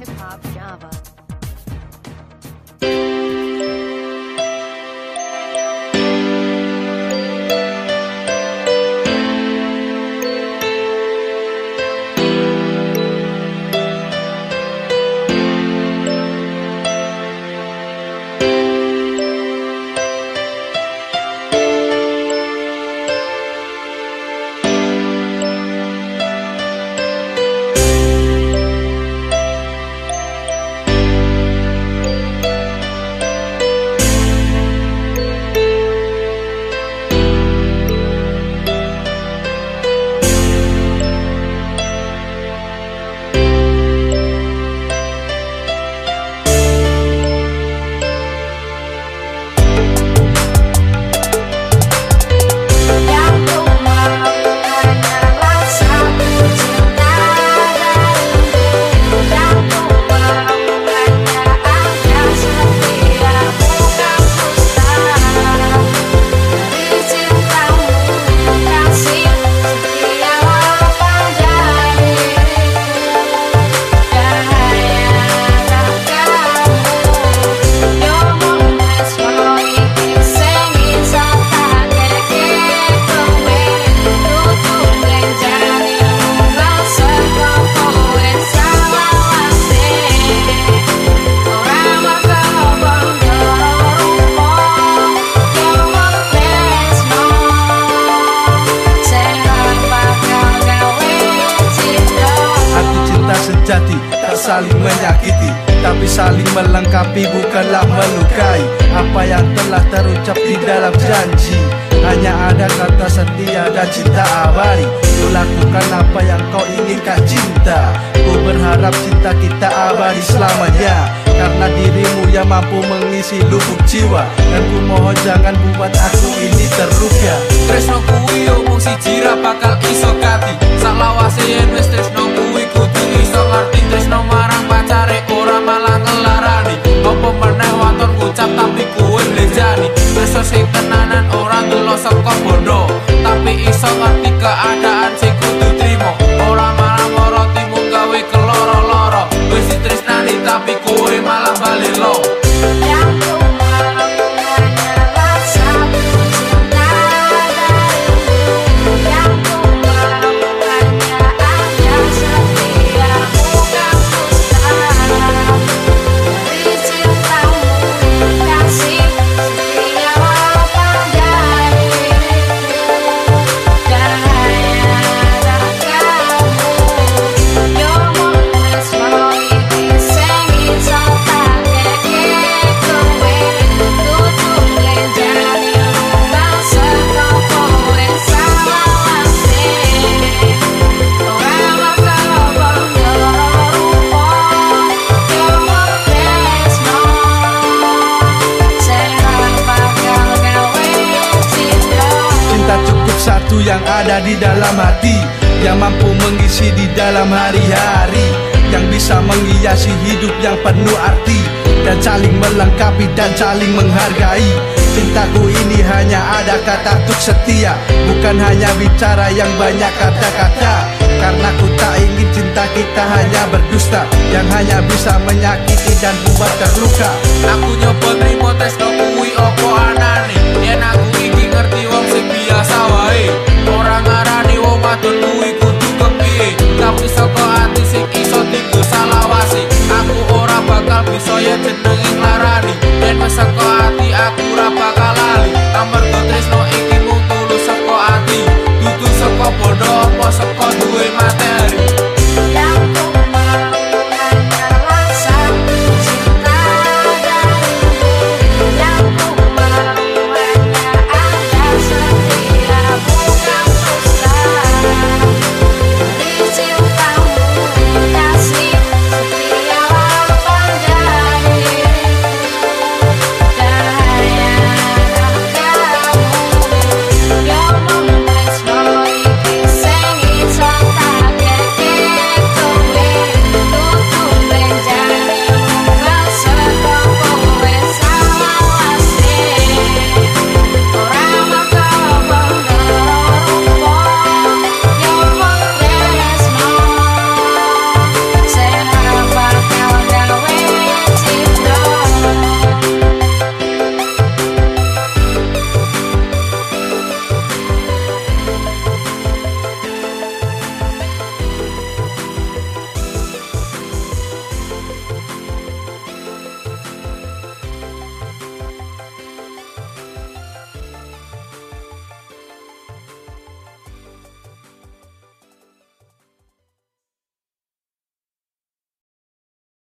Hip Hop saling menyakiti Tapi saling melengkapi bukanlah melukai. Apa yang telah terucap di dalam janji Hanya ada kata setia dan cinta abadi. Ku lakukan apa yang kau inginkan cinta. Ku berharap cinta kita abadi selamanya Karena dirimu yang mampu mengisi lubuk jiwa. Dan ku mohon jangan buat aku ini terluka. Tresno kuwi omong siji ra bakal iso kati. Salawase yen wis tresno Sing tenanan ora yang ada di dalam hati Yang mampu mengisi di dalam hari-hari Yang bisa menghiasi hidup yang penuh arti Dan saling melengkapi dan saling menghargai. Cintaku ini hanya ada kata untuk setia Bukan hanya bicara yang banyak kata-kata. Karena ku tak ingin cinta kita hanya berdusta Yang hanya bisa menyakiti dan buat terluka. Aku nyoba tresno kuwi opo anane. Yen aku iki ngerti wong sing biasa wae padonmu iku duka piye tapi saka ati sing iso diku salawasi. Aku ora bakal bisa ya jenengi larani. Yen masak